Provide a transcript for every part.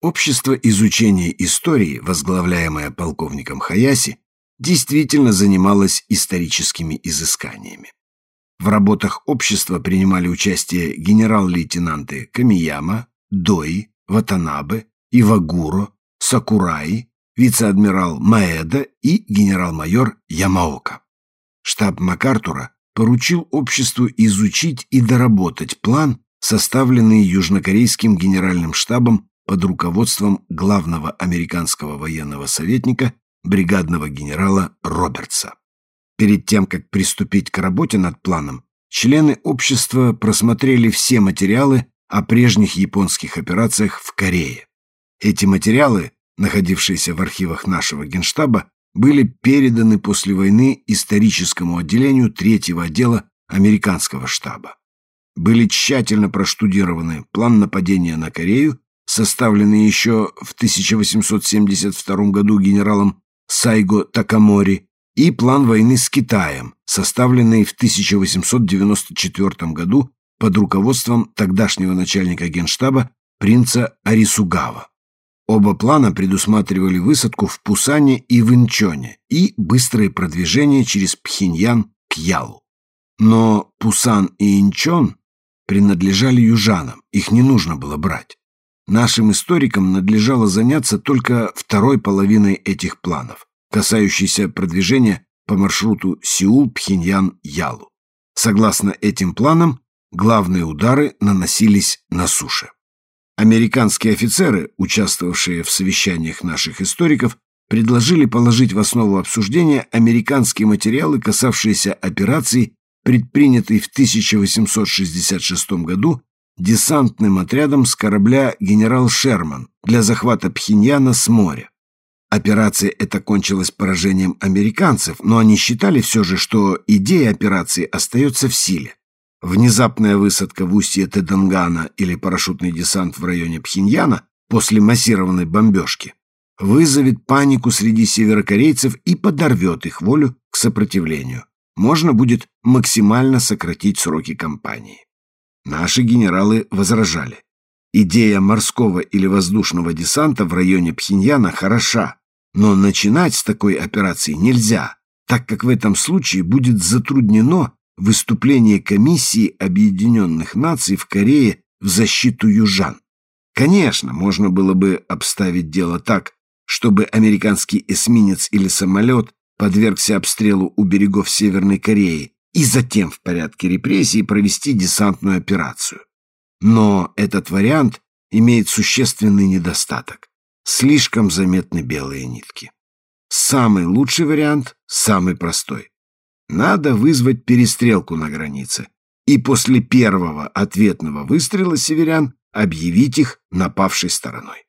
Общество изучения истории, возглавляемое полковником Хаяси, действительно занималось историческими изысканиями. В работах общества принимали участие генерал-лейтенанты Камияма, Дой, Ватанабе, Ивагуро, Сакураи, вице-адмирал Маэда и генерал-майор Ямаока. Штаб МакАртура поручил обществу изучить и доработать план, составленный южнокорейским генеральным штабом под руководством главного американского военного советника бригадного генерала Робертса. Перед тем, как приступить к работе над планом, члены общества просмотрели все материалы о прежних японских операциях в Корее. Эти материалы, находившиеся в архивах нашего генштаба, были переданы после войны историческому отделению третьего отдела американского штаба. Были тщательно проштудированы план нападения на Корею составленный еще в 1872 году генералом Сайго Такамори, и план войны с Китаем, составленный в 1894 году под руководством тогдашнего начальника генштаба принца Арисугава. Оба плана предусматривали высадку в Пусане и в Инчоне и быстрое продвижение через Пхеньян к Ялу. Но Пусан и Инчон принадлежали южанам, их не нужно было брать. Нашим историкам надлежало заняться только второй половиной этих планов, касающейся продвижения по маршруту Сеул-Пхеньян-Ялу. Согласно этим планам, главные удары наносились на суше. Американские офицеры, участвовавшие в совещаниях наших историков, предложили положить в основу обсуждения американские материалы, касавшиеся операций, предпринятой в 1866 году десантным отрядом с корабля «Генерал Шерман» для захвата Пхеньяна с моря. Операция эта кончилась поражением американцев, но они считали все же, что идея операции остается в силе. Внезапная высадка в устье Тедангана или парашютный десант в районе Пхеньяна после массированной бомбежки вызовет панику среди северокорейцев и подорвет их волю к сопротивлению. Можно будет максимально сократить сроки кампании. Наши генералы возражали. Идея морского или воздушного десанта в районе Пхеньяна хороша, но начинать с такой операции нельзя, так как в этом случае будет затруднено выступление комиссии Объединенных Наций в Корее в защиту южан. Конечно, можно было бы обставить дело так, чтобы американский эсминец или самолет подвергся обстрелу у берегов Северной Кореи, и затем в порядке репрессий провести десантную операцию. Но этот вариант имеет существенный недостаток. Слишком заметны белые нитки. Самый лучший вариант – самый простой. Надо вызвать перестрелку на границе и после первого ответного выстрела северян объявить их напавшей стороной.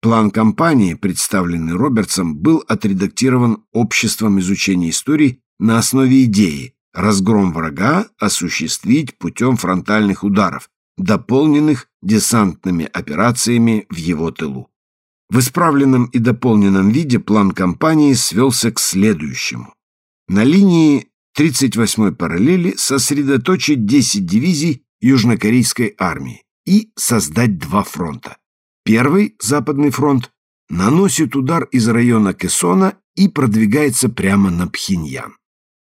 План кампании, представленный Робертсом, был отредактирован Обществом изучения истории на основе идеи, разгром врага осуществить путем фронтальных ударов, дополненных десантными операциями в его тылу. В исправленном и дополненном виде план кампании свелся к следующему. На линии 38-й параллели сосредоточить 10 дивизий южнокорейской армии и создать два фронта. Первый, Западный фронт, наносит удар из района Кессона и продвигается прямо на Пхеньян.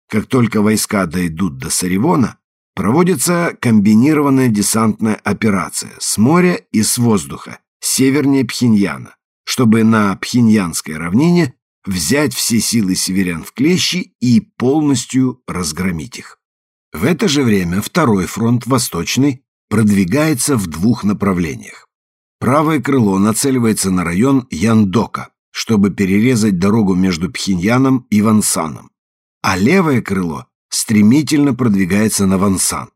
Как только войска дойдут до Саривона, проводится комбинированная десантная операция с моря и с воздуха, севернее Пхеньяна, чтобы на Пхеньянской равнине взять все силы северян в клещи и полностью разгромить их. В это же время второй фронт, восточный, продвигается в двух направлениях. Правое крыло нацеливается на район Яндока, чтобы перерезать дорогу между Пхеньяном и Вансаном а левое крыло стремительно продвигается на Вансан.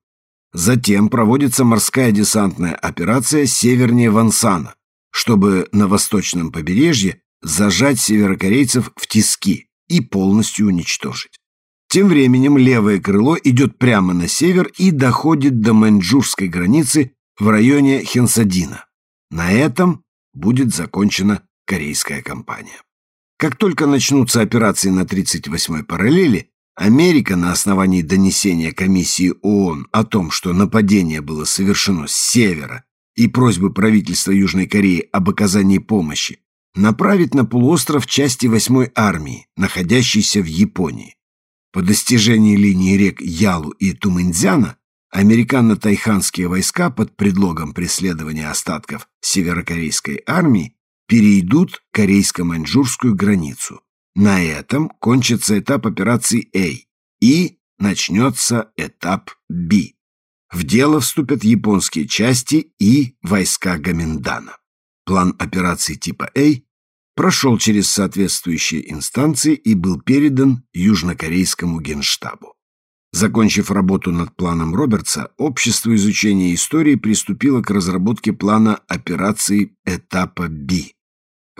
Затем проводится морская десантная операция севернее Вансана, чтобы на восточном побережье зажать северокорейцев в тиски и полностью уничтожить. Тем временем левое крыло идет прямо на север и доходит до маньчжурской границы в районе Хенсадина. На этом будет закончена корейская кампания. Как только начнутся операции на 38-й параллели, Америка на основании донесения комиссии ООН о том, что нападение было совершено с севера и просьбы правительства Южной Кореи об оказании помощи направить на полуостров части 8-й армии, находящейся в Японии. По достижении линии рек Ялу и Тумэнзяна американо-тайханские войска под предлогом преследования остатков северокорейской армии перейдут корейско-маньчжурскую границу. На этом кончится этап операции А и начнется этап Б. В дело вступят японские части и войска Гаминдана. План операции типа А прошел через соответствующие инстанции и был передан южнокорейскому генштабу. Закончив работу над планом Робертса, Общество изучения истории приступило к разработке плана операции этапа Б.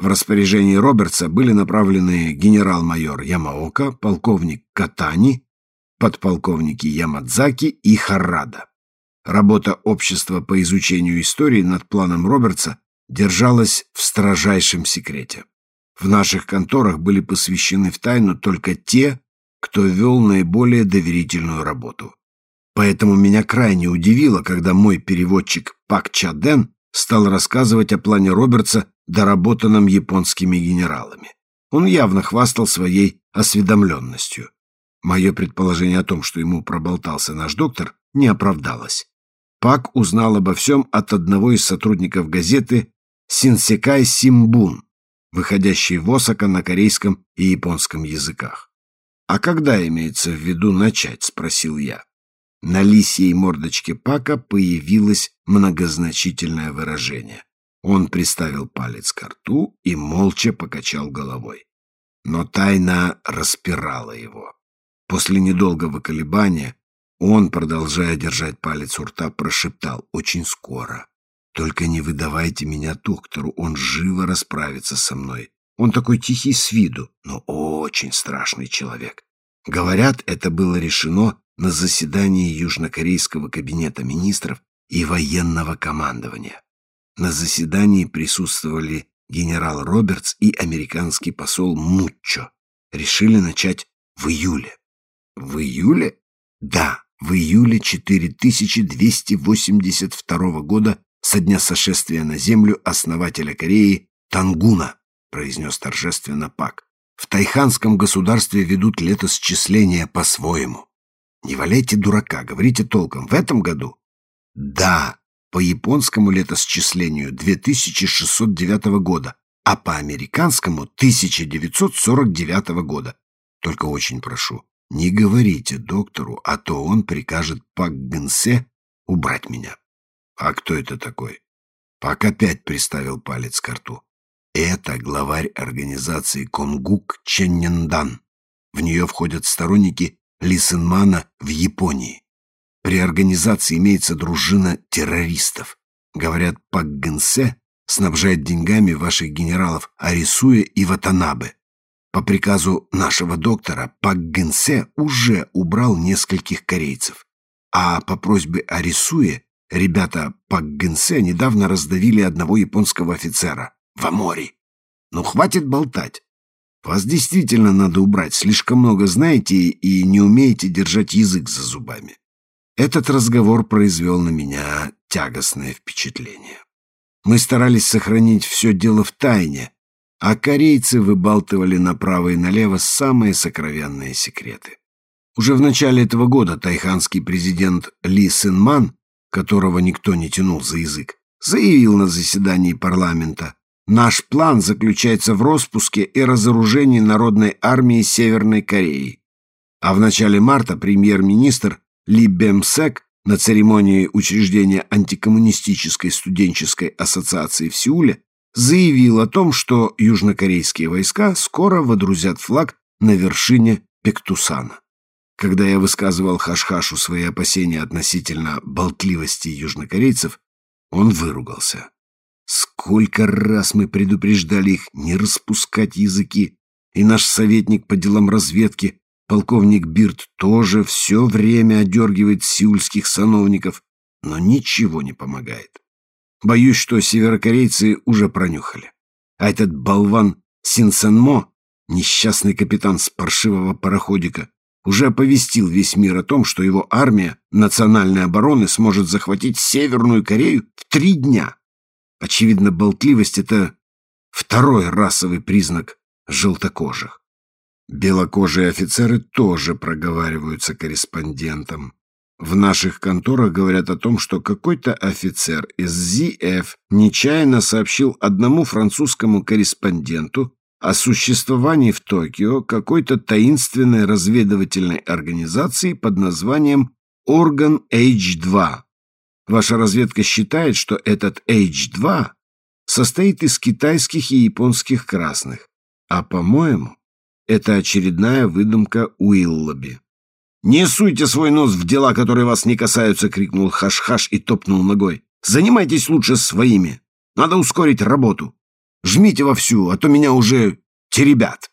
В распоряжении Робертса были направлены генерал-майор Ямаока, полковник Катани, подполковники Ямадзаки и Харрада. Работа общества по изучению истории над планом Робертса держалась в строжайшем секрете. В наших конторах были посвящены в тайну только те, кто вел наиболее доверительную работу. Поэтому меня крайне удивило, когда мой переводчик Пак Чаден стал рассказывать о плане Робертса, доработанном японскими генералами. Он явно хвастал своей осведомленностью. Мое предположение о том, что ему проболтался наш доктор, не оправдалось. Пак узнал обо всем от одного из сотрудников газеты Синсекай Симбун, выходящей в Осака на корейском и японском языках. «А когда имеется в виду начать?» — спросил я. На лисьей мордочке Пака появилось многозначительное выражение. Он приставил палец к рту и молча покачал головой. Но тайна распирала его. После недолгого колебания он, продолжая держать палец у рта, прошептал «Очень скоро. Только не выдавайте меня доктору, он живо расправится со мной. Он такой тихий с виду, но очень страшный человек». Говорят, это было решено на заседании Южнокорейского кабинета министров и военного командования. На заседании присутствовали генерал Робертс и американский посол Муччо. Решили начать в июле. В июле? Да, в июле 4282 года со дня сошествия на землю основателя Кореи Тангуна, произнес торжественно Пак. В тайханском государстве ведут летосчисление по-своему. Не валяйте дурака, говорите толком. В этом году? Да, по японскому летосчислению 2609 года, а по американскому 1949 года. Только очень прошу, не говорите доктору, а то он прикажет Пак Гэнсе убрать меня. А кто это такой? Пак опять приставил палец к рту. Это главарь организации Конгук Ченнендан. В нее входят сторонники Лисенмана в Японии. При организации имеется дружина террористов. Говорят, Пак Гэнсе снабжает деньгами ваших генералов Арисуя и Ватанабе. По приказу нашего доктора Пак Гэнсе уже убрал нескольких корейцев. А по просьбе Арисуе ребята Пак Гэнсе недавно раздавили одного японского офицера в Амори. Ну, хватит болтать. Вас действительно надо убрать. Слишком много знаете и не умеете держать язык за зубами. Этот разговор произвел на меня тягостное впечатление. Мы старались сохранить все дело в тайне, а корейцы выбалтывали направо и налево самые сокровенные секреты. Уже в начале этого года тайханский президент Ли Сынман, которого никто не тянул за язык, заявил на заседании парламента, «Наш план заключается в распуске и разоружении Народной армии Северной Кореи». А в начале марта премьер-министр Ли Бемсек на церемонии учреждения антикоммунистической студенческой ассоциации в Сеуле заявил о том, что южнокорейские войска скоро водрузят флаг на вершине Пектусана. Когда я высказывал Хашхашу свои опасения относительно болтливости южнокорейцев, он выругался. Сколько раз мы предупреждали их не распускать языки, и наш советник по делам разведки, полковник Бирт, тоже все время одергивает сеульских сановников, но ничего не помогает. Боюсь, что северокорейцы уже пронюхали. А этот болван Синсенмо, несчастный капитан с паршивого пароходика, уже оповестил весь мир о том, что его армия национальной обороны сможет захватить Северную Корею в три дня. Очевидно, болтливость — это второй расовый признак желтокожих. Белокожие офицеры тоже проговариваются корреспондентам. В наших конторах говорят о том, что какой-то офицер из ЗФ нечаянно сообщил одному французскому корреспонденту о существовании в Токио какой-то таинственной разведывательной организации под названием Орган H2. Ваша разведка считает, что этот H2 состоит из китайских и японских красных, а, по-моему, это очередная выдумка Уиллоби. «Не суйте свой нос в дела, которые вас не касаются!» — крикнул Хаш-Хаш и топнул ногой. «Занимайтесь лучше своими. Надо ускорить работу. Жмите вовсю, а то меня уже теребят».